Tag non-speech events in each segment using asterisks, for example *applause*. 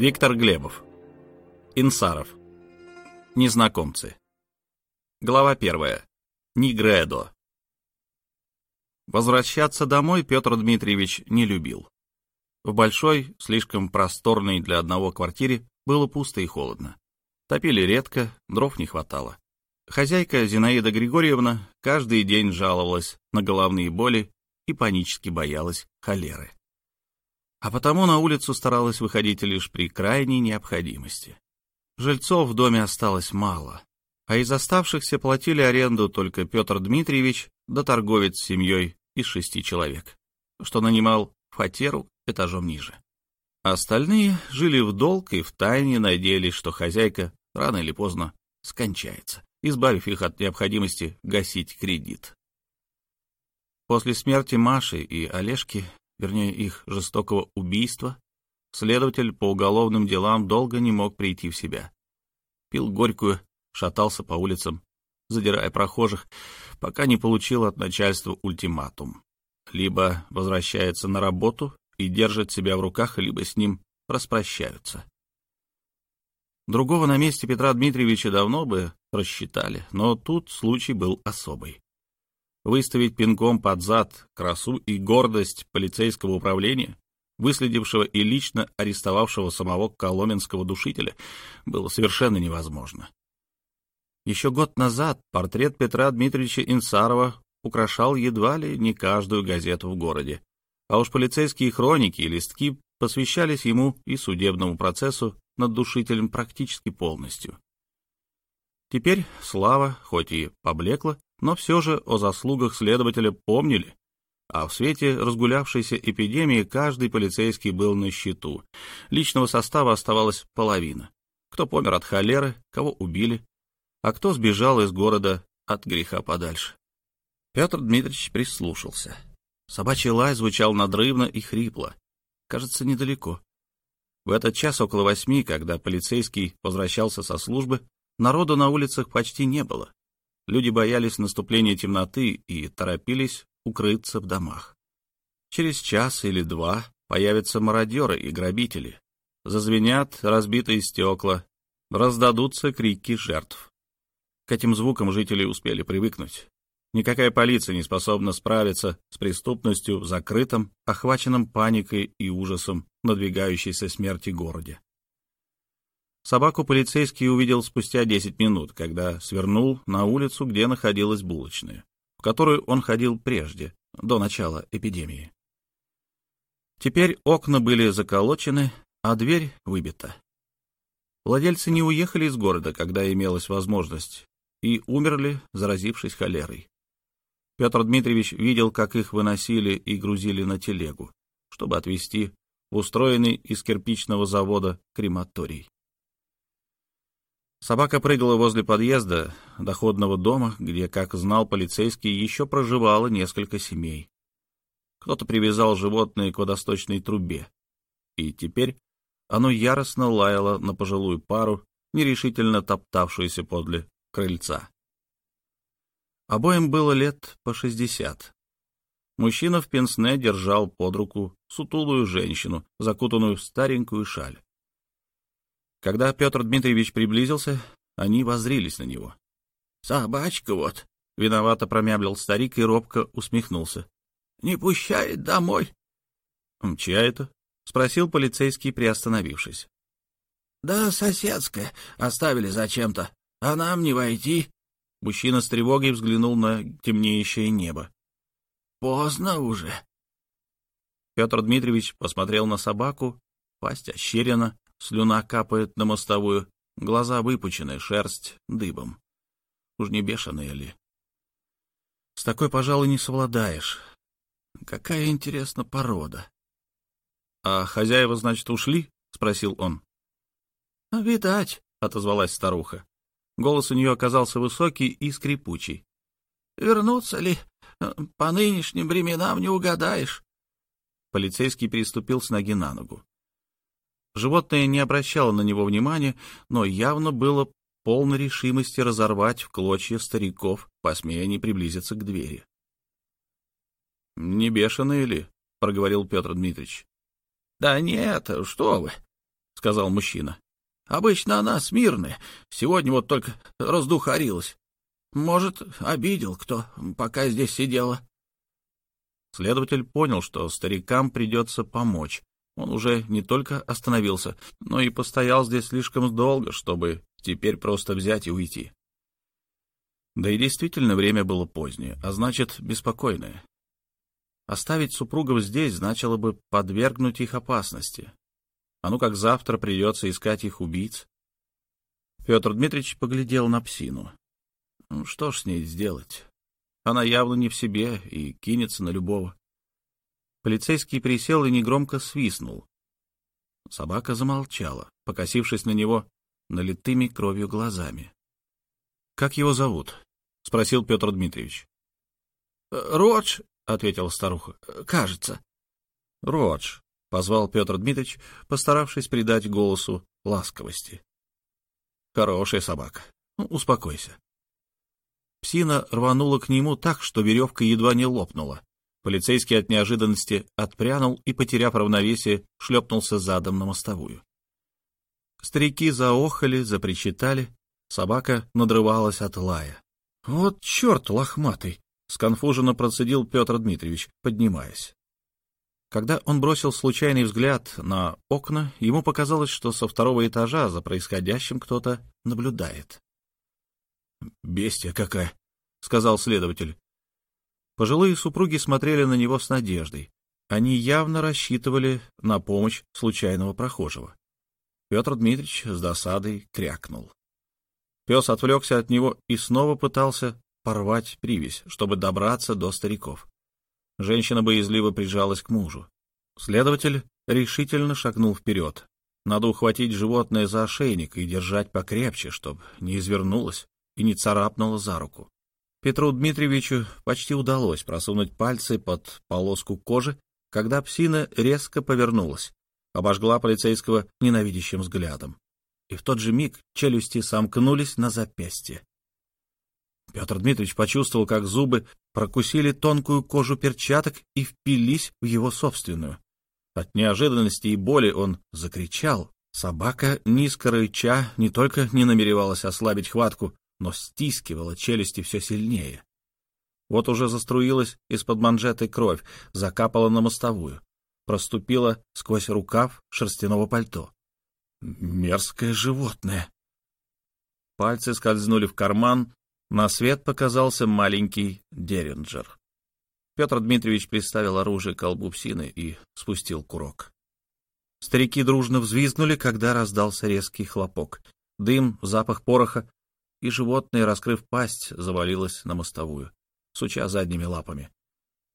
Виктор Глебов. Инсаров. Незнакомцы. Глава первая. Нигредо. Возвращаться домой Петр Дмитриевич не любил. В большой, слишком просторной для одного квартире было пусто и холодно. Топили редко, дров не хватало. Хозяйка Зинаида Григорьевна каждый день жаловалась на головные боли и панически боялась холеры. А потому на улицу старалась выходить лишь при крайней необходимости. Жильцов в доме осталось мало, а из оставшихся платили аренду только Петр Дмитриевич да торговец с семьей из шести человек, что нанимал фатеру этажом ниже. Остальные жили в долг и втайне надеялись, что хозяйка рано или поздно скончается избавив их от необходимости гасить кредит. После смерти Маши и Олежки, вернее их жестокого убийства, следователь по уголовным делам долго не мог прийти в себя. Пил горькую, шатался по улицам, задирая прохожих, пока не получил от начальства ультиматум. Либо возвращается на работу и держит себя в руках, либо с ним распрощаются. Другого на месте Петра Дмитриевича давно бы рассчитали, но тут случай был особый. Выставить пинком под зад красу и гордость полицейского управления, выследившего и лично арестовавшего самого коломенского душителя, было совершенно невозможно. Еще год назад портрет Петра Дмитриевича Инсарова украшал едва ли не каждую газету в городе, а уж полицейские хроники и листки посвящались ему и судебному процессу над душителем практически полностью. Теперь слава, хоть и поблекла, но все же о заслугах следователя помнили, а в свете разгулявшейся эпидемии каждый полицейский был на счету. Личного состава оставалась половина. Кто помер от холеры, кого убили, а кто сбежал из города от греха подальше. Петр Дмитриевич прислушался. Собачий лай звучал надрывно и хрипло. Кажется, недалеко. В этот час около восьми, когда полицейский возвращался со службы, народу на улицах почти не было. Люди боялись наступления темноты и торопились укрыться в домах. Через час или два появятся мародеры и грабители. Зазвенят разбитые стекла, раздадутся крики жертв. К этим звукам жители успели привыкнуть. Никакая полиция не способна справиться с преступностью в закрытом, охваченном паникой и ужасом надвигающейся смерти городе. Собаку полицейский увидел спустя 10 минут, когда свернул на улицу, где находилась булочная, в которую он ходил прежде, до начала эпидемии. Теперь окна были заколочены, а дверь выбита. Владельцы не уехали из города, когда имелась возможность, и умерли, заразившись холерой. Петр Дмитриевич видел, как их выносили и грузили на телегу, чтобы отвезти в устроенный из кирпичного завода крематорий. Собака прыгала возле подъезда доходного дома, где, как знал полицейский, еще проживало несколько семей. Кто-то привязал животное к водосточной трубе, и теперь оно яростно лаяло на пожилую пару, нерешительно топтавшуюся подле крыльца. Обоим было лет по шестьдесят. Мужчина в пенсне держал под руку сутулую женщину, закутанную в старенькую шаль. Когда Петр Дмитриевич приблизился, они воззрились на него. — Собачка вот, — виновато промямлил старик и робко усмехнулся. — Не пущает домой. — Чья это? — спросил полицейский, приостановившись. — Да соседская, оставили зачем-то, а нам не войти. Мужчина с тревогой взглянул на темнеющее небо. «Поздно уже». Петр Дмитриевич посмотрел на собаку, пасть ощерена, слюна капает на мостовую, глаза выпучены, шерсть дыбом. Уж не бешеная ли? С такой, пожалуй, не совладаешь. Какая, интересна порода. — А хозяева, значит, ушли? — спросил он. — Видать, — отозвалась старуха. Голос у нее оказался высокий и скрипучий. «Вернуться ли? По нынешним временам не угадаешь». Полицейский переступил с ноги на ногу. Животное не обращало на него внимания, но явно было полной решимости разорвать в клочья стариков, посмея не приблизиться к двери. — Не бешеные ли? — проговорил Петр Дмитриевич. — Да нет, что вы! — сказал мужчина. Обычно она смирная, сегодня вот только раздухарилась. Может, обидел кто, пока здесь сидела. Следователь понял, что старикам придется помочь. Он уже не только остановился, но и постоял здесь слишком долго, чтобы теперь просто взять и уйти. Да и действительно время было позднее, а значит, беспокойное. Оставить супругов здесь значило бы подвергнуть их опасности. А ну как завтра придется искать их убийц. Петр Дмитриевич поглядел на псину. Ну, что ж с ней сделать? Она явно не в себе и кинется на любого. Полицейский присел и негромко свистнул. Собака замолчала, покосившись на него налитыми кровью глазами. — Как его зовут? — спросил Петр Дмитриевич. — Родж, — ответила старуха. — Кажется. — Родж, — позвал Петр Дмитриевич, постаравшись придать голосу ласковости. — Хорошая собака. Ну, успокойся. Псина рванула к нему так, что веревка едва не лопнула. Полицейский от неожиданности отпрянул и, потеряв равновесие, шлепнулся задом на мостовую. Старики заохали, запричитали. Собака надрывалась от лая. — Вот черт лохматый! — сконфуженно процедил Петр Дмитриевич, поднимаясь. Когда он бросил случайный взгляд на окна, ему показалось, что со второго этажа за происходящим кто-то наблюдает. «Бестия какая!» — сказал следователь. Пожилые супруги смотрели на него с надеждой. Они явно рассчитывали на помощь случайного прохожего. Петр Дмитриевич с досадой крякнул. Пес отвлекся от него и снова пытался порвать привязь, чтобы добраться до стариков. Женщина боязливо прижалась к мужу. Следователь решительно шагнул вперед. Надо ухватить животное за ошейник и держать покрепче, чтобы не извернулось и не царапнуло за руку. Петру Дмитриевичу почти удалось просунуть пальцы под полоску кожи, когда псина резко повернулась, обожгла полицейского ненавидящим взглядом. И в тот же миг челюсти сомкнулись на запястье. Петр Дмитриевич почувствовал, как зубы прокусили тонкую кожу перчаток и впились в его собственную. От неожиданности и боли он закричал. Собака, низко рыча, не только не намеревалась ослабить хватку, но стискивала челюсти все сильнее. Вот уже заструилась из-под манжеты кровь, закапала на мостовую, проступила сквозь рукав шерстяного пальто. Мерзкое животное. Пальцы скользнули в карман, на свет показался маленький деринджер. Петр Дмитриевич приставил оружие к колбу псины и спустил курок. Старики дружно взвизгнули, когда раздался резкий хлопок. Дым, запах пороха и животное, раскрыв пасть, завалилось на мостовую, суча задними лапами.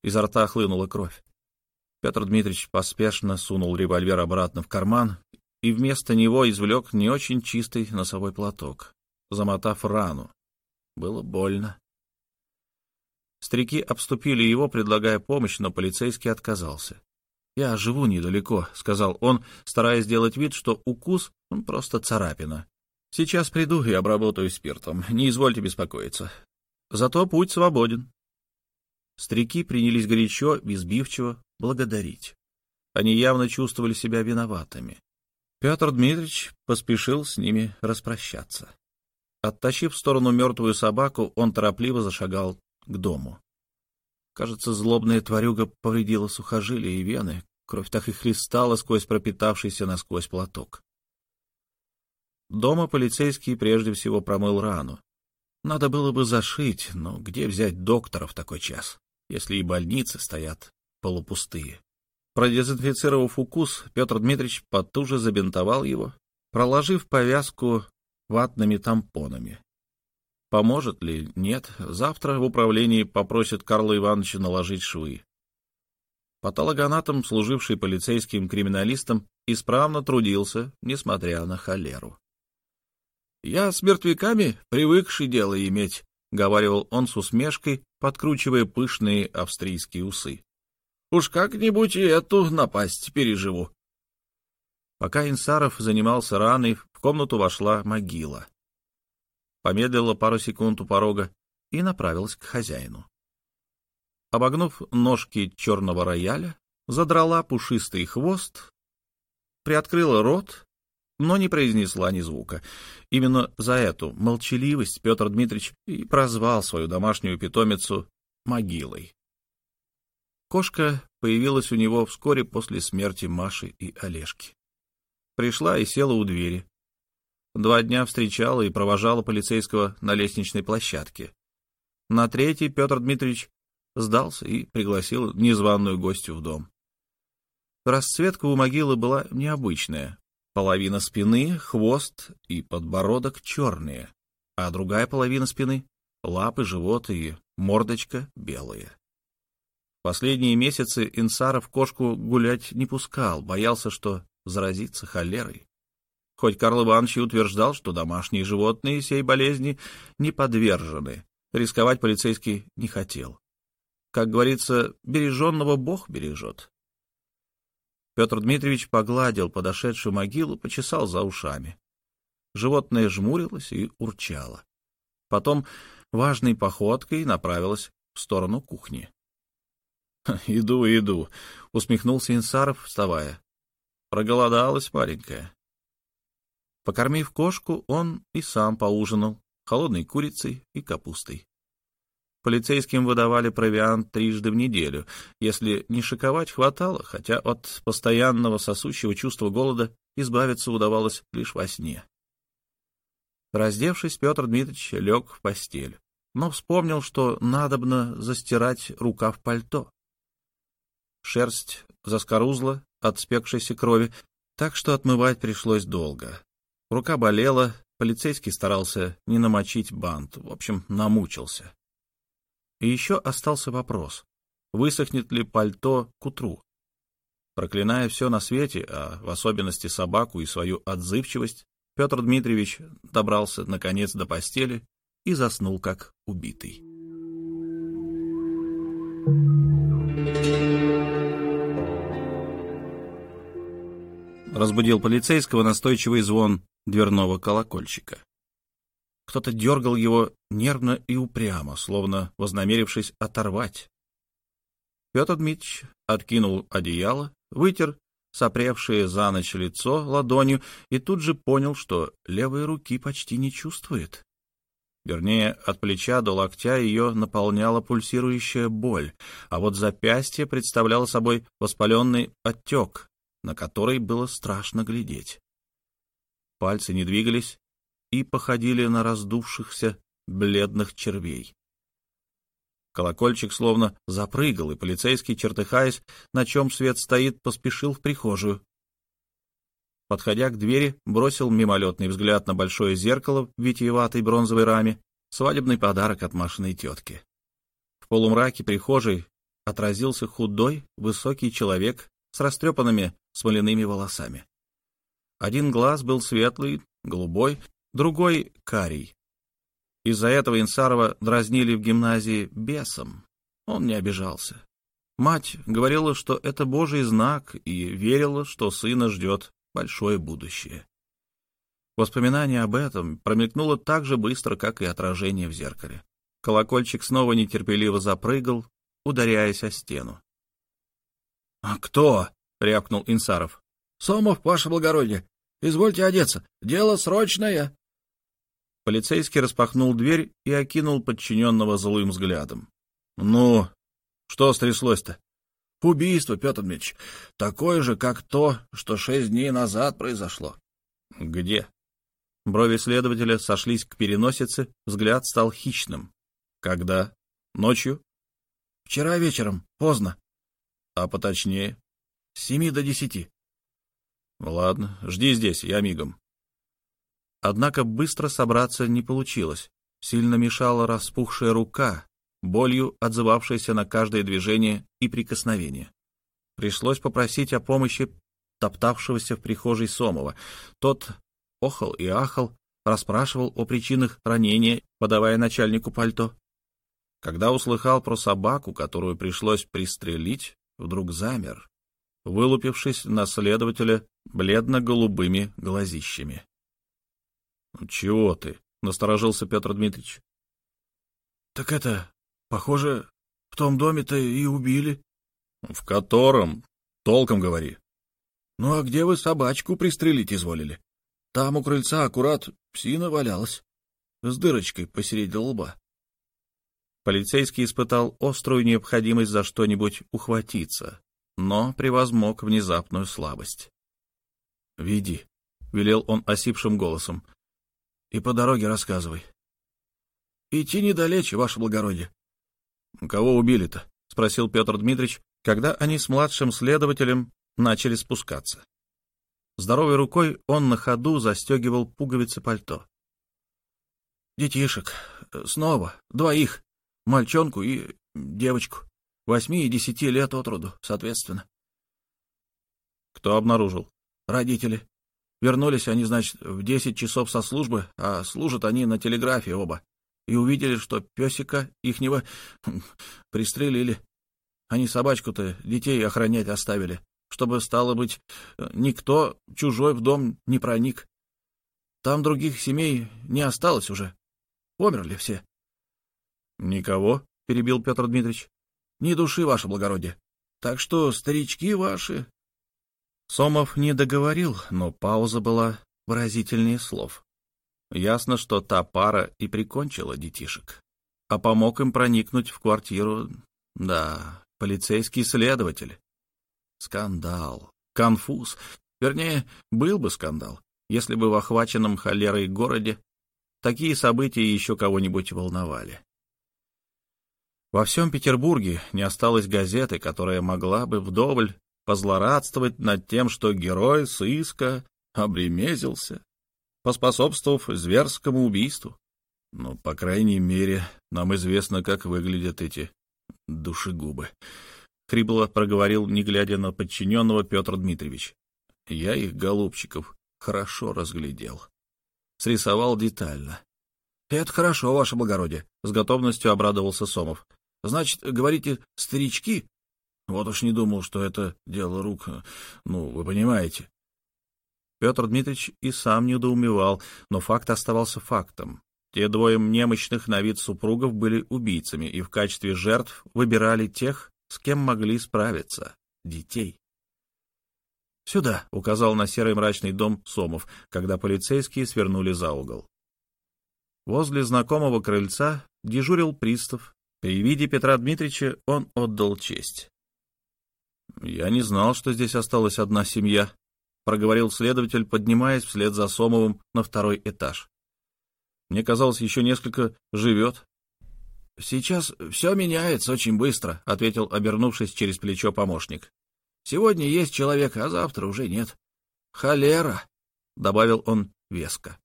Изо рта хлынула кровь. Петр Дмитриевич поспешно сунул револьвер обратно в карман и вместо него извлек не очень чистый носовой платок, замотав рану. Было больно. Старики обступили его, предлагая помощь, но полицейский отказался. «Я живу недалеко», — сказал он, стараясь сделать вид, что укус — просто царапина. Сейчас приду и обработаю спиртом. Не извольте беспокоиться. Зато путь свободен. Старики принялись горячо, безбивчиво благодарить. Они явно чувствовали себя виноватыми. Петр Дмитриевич поспешил с ними распрощаться. Оттащив в сторону мертвую собаку, он торопливо зашагал к дому. Кажется, злобная тварюга повредила сухожилия и вены, кровь так и хлестала сквозь пропитавшийся насквозь платок. Дома полицейский прежде всего промыл рану. Надо было бы зашить, но где взять доктора в такой час, если и больницы стоят полупустые? Продезинфицировав укус, Петр Дмитриевич потуже забинтовал его, проложив повязку ватными тампонами. Поможет ли? Нет. Завтра в управлении попросят Карла Ивановича наложить швы. Патологоанатом, служивший полицейским криминалистом, исправно трудился, несмотря на холеру. Я с мертвяками привыкший дело иметь, — говаривал он с усмешкой, подкручивая пышные австрийские усы. — Уж как-нибудь и эту напасть переживу. Пока Инсаров занимался раной, в комнату вошла могила. Помедлила пару секунд у порога и направилась к хозяину. Обогнув ножки черного рояля, задрала пушистый хвост, приоткрыла рот но не произнесла ни звука. Именно за эту молчаливость Петр Дмитриевич и прозвал свою домашнюю питомицу могилой. Кошка появилась у него вскоре после смерти Маши и Олежки. Пришла и села у двери. Два дня встречала и провожала полицейского на лестничной площадке. На третий Петр Дмитриевич сдался и пригласил незваную гостью в дом. Расцветка у могилы была необычная. Половина спины, хвост и подбородок черные, а другая половина спины — лапы, живот и мордочка белые. Последние месяцы Инсаров кошку гулять не пускал, боялся, что заразится холерой. Хоть Карл Иванович и утверждал, что домашние животные сей болезни не подвержены, рисковать полицейский не хотел. Как говорится, береженного Бог бережет. Петр Дмитриевич погладил подошедшую могилу, почесал за ушами. Животное жмурилось и урчало. Потом важной походкой направилось в сторону кухни. — Иду, иду, — усмехнулся Инсаров, вставая. Проголодалась маленькая. Покормив кошку, он и сам поужинал холодной курицей и капустой. Полицейским выдавали провиант трижды в неделю. Если не шиковать, хватало, хотя от постоянного сосущего чувства голода избавиться удавалось лишь во сне. Раздевшись, Петр Дмитриевич лег в постель, но вспомнил, что надобно застирать рукав пальто. Шерсть заскорузла от спекшейся крови, так что отмывать пришлось долго. Рука болела, полицейский старался не намочить бант, в общем, намучился. И еще остался вопрос, высохнет ли пальто к утру. Проклиная все на свете, а в особенности собаку и свою отзывчивость, Петр Дмитриевич добрался, наконец, до постели и заснул, как убитый. Разбудил полицейского настойчивый звон дверного колокольчика. Кто-то дергал его нервно и упрямо, словно вознамерившись оторвать. Петр Дмитрич откинул одеяло, вытер сопревшее за ночь лицо ладонью и тут же понял, что левой руки почти не чувствует. Вернее, от плеча до локтя ее наполняла пульсирующая боль, а вот запястье представляло собой воспаленный отек, на который было страшно глядеть. Пальцы не двигались, и походили на раздувшихся бледных червей. Колокольчик словно запрыгал, и полицейский, чертыхаясь, на чем свет стоит, поспешил в прихожую. Подходя к двери, бросил мимолетный взгляд на большое зеркало в витиеватой бронзовой раме, свадебный подарок от Машиной тетки. В полумраке прихожей отразился худой, высокий человек с растрепанными смоляными волосами. Один глаз был светлый, голубой, другой — карий. Из-за этого Инсарова дразнили в гимназии бесом. Он не обижался. Мать говорила, что это божий знак, и верила, что сына ждет большое будущее. Воспоминание об этом промелькнуло так же быстро, как и отражение в зеркале. Колокольчик снова нетерпеливо запрыгал, ударяясь о стену. — А кто? — рявкнул Инсаров. — Сомов, ваше благородие. Извольте одеться. Дело срочное. Полицейский распахнул дверь и окинул подчиненного злым взглядом. — Ну, что стряслось-то? — Убийство, Петр Дмитриевич. Такое же, как то, что шесть дней назад произошло. — Где? Брови следователя сошлись к переносице, взгляд стал хищным. — Когда? Ночью? — Вчера вечером, поздно. — А поточнее? — С семи до десяти. — Ладно, жди здесь, я мигом. Однако быстро собраться не получилось. Сильно мешала распухшая рука, болью отзывавшаяся на каждое движение и прикосновение. Пришлось попросить о помощи топтавшегося в прихожей Сомова. Тот охал и ахал, расспрашивал о причинах ранения, подавая начальнику пальто. Когда услыхал про собаку, которую пришлось пристрелить, вдруг замер, вылупившись на следователя бледно-голубыми глазищами. — Чего ты? — насторожился Петр Дмитриевич. — Так это, похоже, в том доме-то и убили. — В котором? Толком говори. — Ну а где вы собачку пристрелить изволили? Там у крыльца аккурат псина валялась, с дырочкой посередине лба. Полицейский испытал острую необходимость за что-нибудь ухватиться, но превозмог внезапную слабость. — Веди, — велел он осипшим голосом, — и по дороге рассказывай. — Идти недалече, ваше благородие. — Кого убили-то? — спросил Петр Дмитриевич, когда они с младшим следователем начали спускаться. Здоровой рукой он на ходу застегивал пуговицы пальто. «Детишек. Снова. Двоих. Мальчонку и девочку. Восьми и десяти лет от роду, соответственно». «Кто обнаружил?» «Родители. Вернулись они, значит, в десять часов со службы, а служат они на телеграфе оба. И увидели, что песика ихнего *laughs* пристрелили. Они собачку-то детей охранять оставили, чтобы, стало быть, никто чужой в дом не проник. Там других семей не осталось уже. Померли все. — Никого, — перебил Петр Дмитриевич. — Ни души, ваше благородие. Так что старички ваши... Сомов не договорил, но пауза была выразительнее слов. Ясно, что та пара и прикончила детишек. А помог им проникнуть в квартиру, да, полицейский следователь. Скандал, конфуз. Вернее, был бы скандал, если бы в охваченном холерой городе такие события еще кого-нибудь волновали. Во всем Петербурге не осталось газеты, которая могла бы вдоволь позлорадствовать над тем, что герой сыска обремезился, поспособствовав зверскому убийству. Ну, по крайней мере, нам известно, как выглядят эти душегубы. Хрипло проговорил, не глядя на подчиненного Петр Дмитриевич. Я их, голубчиков, хорошо разглядел. Срисовал детально. — Это хорошо, ваше благородие, — с готовностью обрадовался Сомов. — Значит, говорите, старички? Вот уж не думал, что это дело рук. Ну, вы понимаете. Петр Дмитриевич и сам недоумевал, но факт оставался фактом. Те двое немощных на вид супругов были убийцами и в качестве жертв выбирали тех, с кем могли справиться — детей. «Сюда», — указал на серый мрачный дом Сомов, когда полицейские свернули за угол. Возле знакомого крыльца дежурил пристав. При виде Петра Дмитриевича он отдал честь. «Я не знал, что здесь осталась одна семья», — проговорил следователь, поднимаясь вслед за Сомовым на второй этаж. Мне казалось, еще несколько живет. — Сейчас все меняется очень быстро, — ответил, обернувшись через плечо помощник. — Сегодня есть человек, а завтра уже нет. — Холера, — добавил он веско.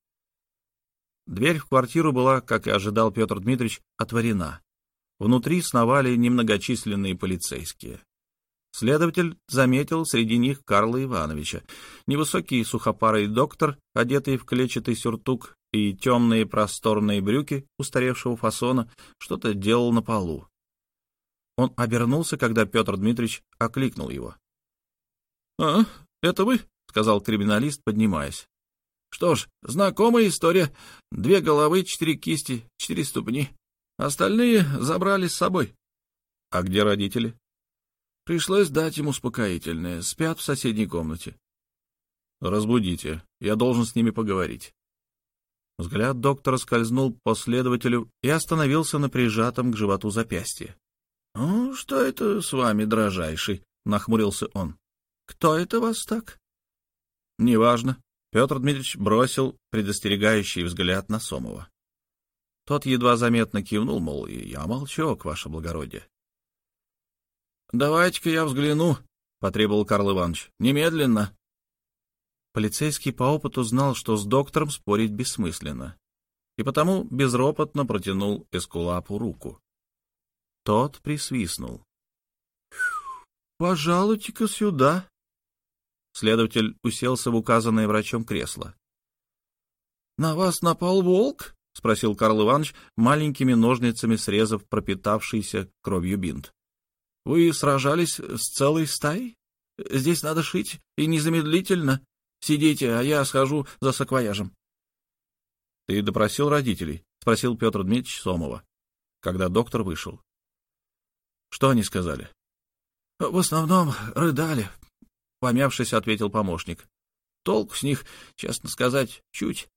Дверь в квартиру была, как и ожидал Петр Дмитриевич, отворена. Внутри сновали немногочисленные полицейские. Следователь заметил среди них Карла Ивановича, невысокий сухопарый доктор, одетый в клетчатый сюртук и темные просторные брюки устаревшего фасона, что-то делал на полу. Он обернулся, когда Петр Дмитриевич окликнул его. — А, это вы? — сказал криминалист, поднимаясь. — Что ж, знакомая история. Две головы, четыре кисти, четыре ступни. Остальные забрали с собой. — А где родители? — Пришлось дать им успокоительное. Спят в соседней комнате. — Разбудите. Я должен с ними поговорить. Взгляд доктора скользнул по следователю и остановился на прижатом к животу запястье. — Ну, что это с вами, дрожайший? — нахмурился он. — Кто это вас так? — Неважно. Петр Дмитриевич бросил предостерегающий взгляд на Сомова. Тот едва заметно кивнул, мол, я молчок, ваше благородие. — Давайте-ка я взгляну, — потребовал Карл Иванович. — Немедленно. Полицейский по опыту знал, что с доктором спорить бессмысленно, и потому безропотно протянул Эскулапу руку. Тот присвистнул. — Пожалуйте-ка сюда. Следователь уселся в указанное врачом кресло. — На вас напал волк? — спросил Карл Иванович, маленькими ножницами срезав пропитавшийся кровью бинт. — Вы сражались с целой стаей? Здесь надо шить, и незамедлительно. Сидите, а я схожу за саквояжем. — Ты допросил родителей? — спросил Петр Дмитриевич Сомова, когда доктор вышел. — Что они сказали? — В основном рыдали, — помявшись, ответил помощник. толку с них, честно сказать, чуть.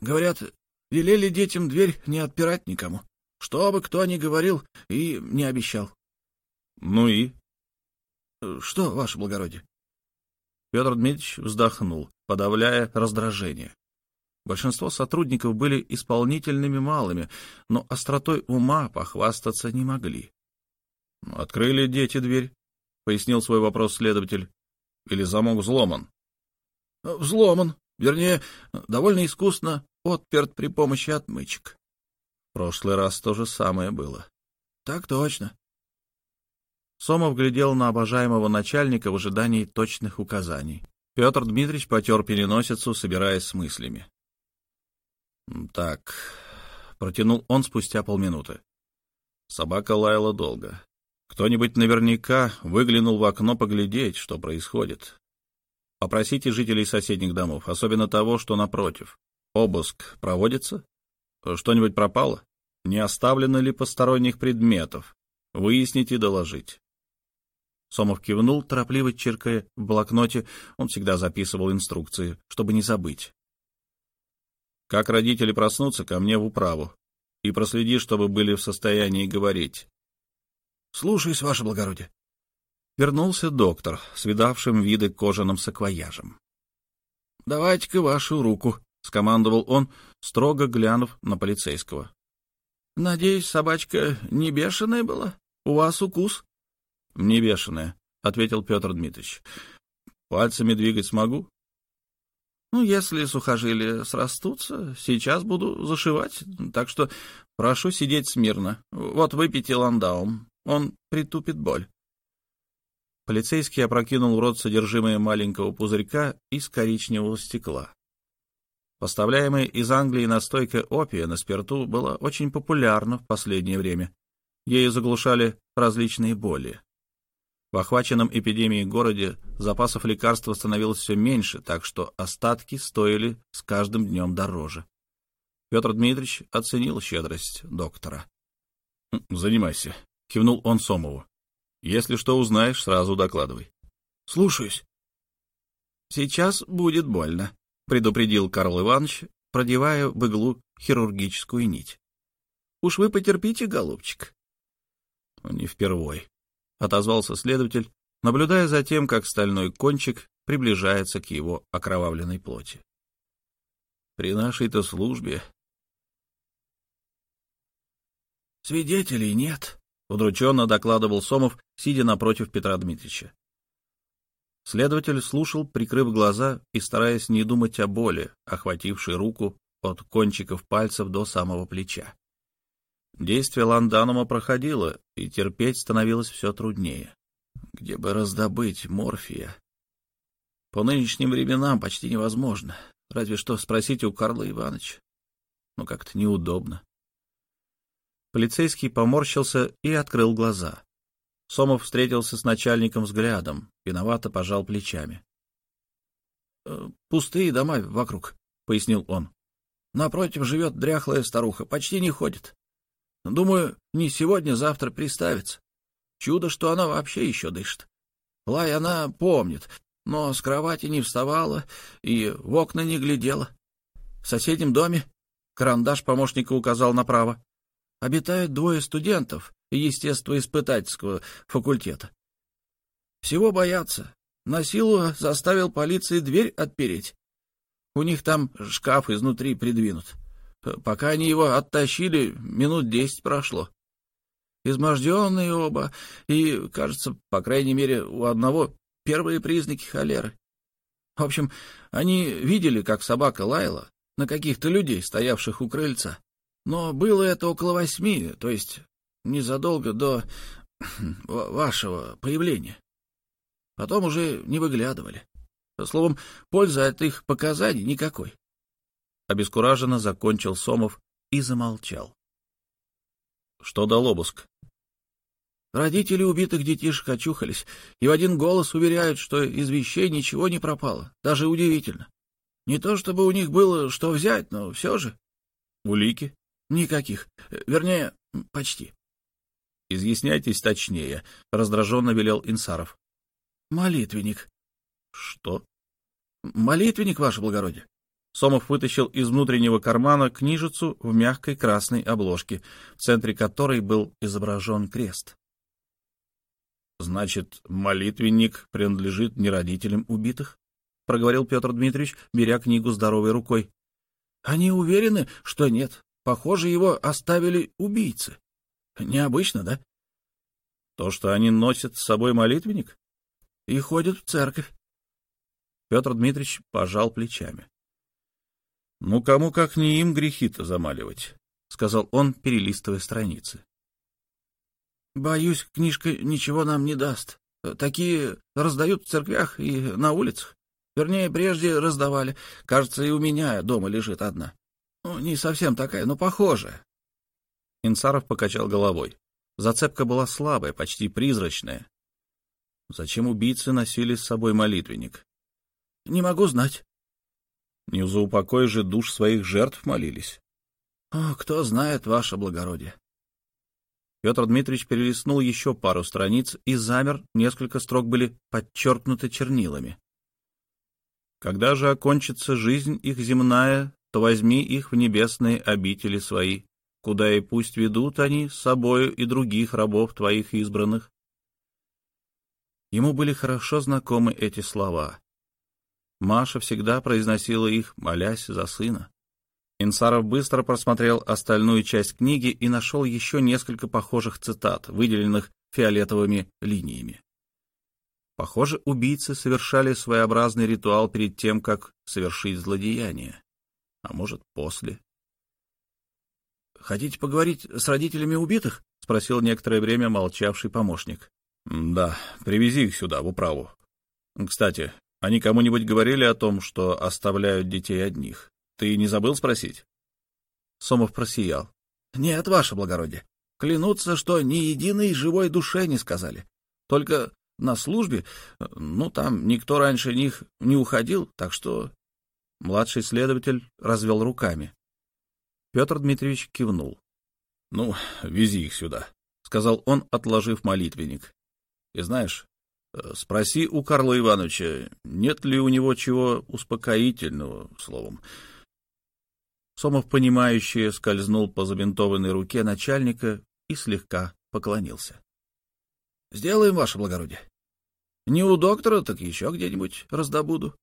Говорят, велели детям дверь не отпирать никому, что бы кто ни говорил и не обещал. — Ну и? — Что, ваше благородие? Петр Дмитриевич вздохнул, подавляя раздражение. Большинство сотрудников были исполнительными малыми, но остротой ума похвастаться не могли. — Открыли дети дверь, — пояснил свой вопрос следователь. — Или замок взломан? — Взломан. Вернее, довольно искусно отперт при помощи отмычек. В прошлый раз то же самое было. — Так точно. Сомов глядел на обожаемого начальника в ожидании точных указаний. Петр Дмитриевич потер переносицу, собираясь с мыслями. «Так», — протянул он спустя полминуты. Собака лаяла долго. Кто-нибудь наверняка выглянул в окно поглядеть, что происходит. Попросите жителей соседних домов, особенно того, что напротив. Обыск проводится? Что-нибудь пропало? Не оставлено ли посторонних предметов? Выяснить и доложить. Сомов кивнул, торопливо черкая в блокноте. Он всегда записывал инструкции, чтобы не забыть. Как родители проснутся, ко мне в управу. И проследи, чтобы были в состоянии говорить. — Слушаюсь, ваше благородие. Вернулся доктор с видавшим виды кожаным саквояжем. — Давайте-ка вашу руку, — скомандовал он, строго глянув на полицейского. — Надеюсь, собачка не бешеная была? У вас укус? — Не бешеная, — ответил Петр Дмитриевич. — Пальцами двигать смогу? — Ну, если сухожилия срастутся, сейчас буду зашивать, так что прошу сидеть смирно. Вот выпейте ландаум, он притупит боль. Полицейский опрокинул в рот содержимое маленького пузырька из коричневого стекла. Поставляемая из Англии настойка опия на спирту была очень популярна в последнее время. Ею заглушали различные боли. В охваченном эпидемией городе запасов лекарства становилось все меньше, так что остатки стоили с каждым днем дороже. Петр Дмитриевич оценил щедрость доктора. «Занимайся», — кивнул он Сомову. «Если что узнаешь, сразу докладывай». «Слушаюсь». «Сейчас будет больно», — предупредил Карл Иванович, продевая в иглу хирургическую нить. «Уж вы потерпите, голубчик». «Не впервой», — отозвался следователь, наблюдая за тем, как стальной кончик приближается к его окровавленной плоти. «При нашей-то службе...» «Свидетелей нет», — удрученно докладывал Сомов, сидя напротив Петра Дмитриевича. Следователь слушал, прикрыв глаза и стараясь не думать о боли, охватившей руку от кончиков пальцев до самого плеча. Действие ланданума проходило, и терпеть становилось все труднее. Где бы раздобыть морфия? По нынешним временам почти невозможно. Разве что спросить у Карла Ивановича. Но как-то неудобно. Полицейский поморщился и открыл глаза. Сомов встретился с начальником взглядом, виновато пожал плечами. «Э, — Пустые дома вокруг, — пояснил он. — Напротив живет дряхлая старуха, почти не ходит. Думаю, не сегодня-завтра приставится. Чудо, что она вообще еще дышит. Лай она помнит, но с кровати не вставала и в окна не глядела. В соседнем доме, карандаш помощника указал направо, обитают двое студентов естествоиспытательского факультета. Всего боятся. На силу заставил полиции дверь отпереть. У них там шкаф изнутри придвинут. Пока они его оттащили, минут десять прошло. Изможденные оба, и, кажется, по крайней мере, у одного первые признаки холеры. В общем, они видели, как собака лаяла на каких-то людей, стоявших у крыльца. Но было это около восьми, то есть незадолго до *clears throat* вашего появления. Потом уже не выглядывали. Словом, пользы от их показаний никакой. Обескураженно закончил Сомов и замолчал. Что дал обыск? Родители убитых детишек очухались и в один голос уверяют, что из вещей ничего не пропало. Даже удивительно. Не то чтобы у них было что взять, но все же. Улики? Никаких. Вернее, почти. Изъясняйтесь точнее, раздраженно велел Инсаров. Молитвенник. Что? Молитвенник, ваше благородие. Сомов вытащил из внутреннего кармана книжицу в мягкой красной обложке, в центре которой был изображен крест. «Значит, молитвенник принадлежит не родителям убитых?» — проговорил Петр Дмитриевич, беря книгу здоровой рукой. «Они уверены, что нет. Похоже, его оставили убийцы. Необычно, да?» «То, что они носят с собой молитвенник?» «И ходят в церковь». Петр Дмитриевич пожал плечами. «Ну, кому как не им грехи-то замаливать», — сказал он, перелистывая страницы. «Боюсь, книжка ничего нам не даст. Такие раздают в церквях и на улицах. Вернее, прежде раздавали. Кажется, и у меня дома лежит одна. Ну, не совсем такая, но похожая». Инсаров покачал головой. Зацепка была слабая, почти призрачная. Зачем убийцы носили с собой молитвенник? — Не могу знать. Не за упокой же душ своих жертв молились. — О, кто знает, ваше благородие. Петр Дмитриевич перелистнул еще пару страниц и замер, несколько строк были подчеркнуты чернилами. «Когда же окончится жизнь их земная, то возьми их в небесные обители свои, куда и пусть ведут они с собою и других рабов твоих избранных». Ему были хорошо знакомы эти слова. Маша всегда произносила их, молясь за сына. Инсаров быстро просмотрел остальную часть книги и нашел еще несколько похожих цитат, выделенных фиолетовыми линиями. Похоже, убийцы совершали своеобразный ритуал перед тем, как совершить злодеяние. А может, после. «Хотите поговорить с родителями убитых?» — спросил некоторое время молчавший помощник. «Да, привези их сюда, в управу. Кстати, они кому-нибудь говорили о том, что оставляют детей одних? Ты не забыл спросить? Сомов просиял. — Нет, ваше благородие. Клянутся, что ни единой живой душе не сказали. Только на службе, ну, там никто раньше них не уходил, так что... Младший следователь развел руками. Петр Дмитриевич кивнул. — Ну, вези их сюда, — сказал он, отложив молитвенник. — И знаешь, спроси у Карла Ивановича, нет ли у него чего успокоительного, словом. Сомов, понимающий, скользнул по забинтованной руке начальника и слегка поклонился. — Сделаем, ваше благородие. Не у доктора, так еще где-нибудь раздобуду.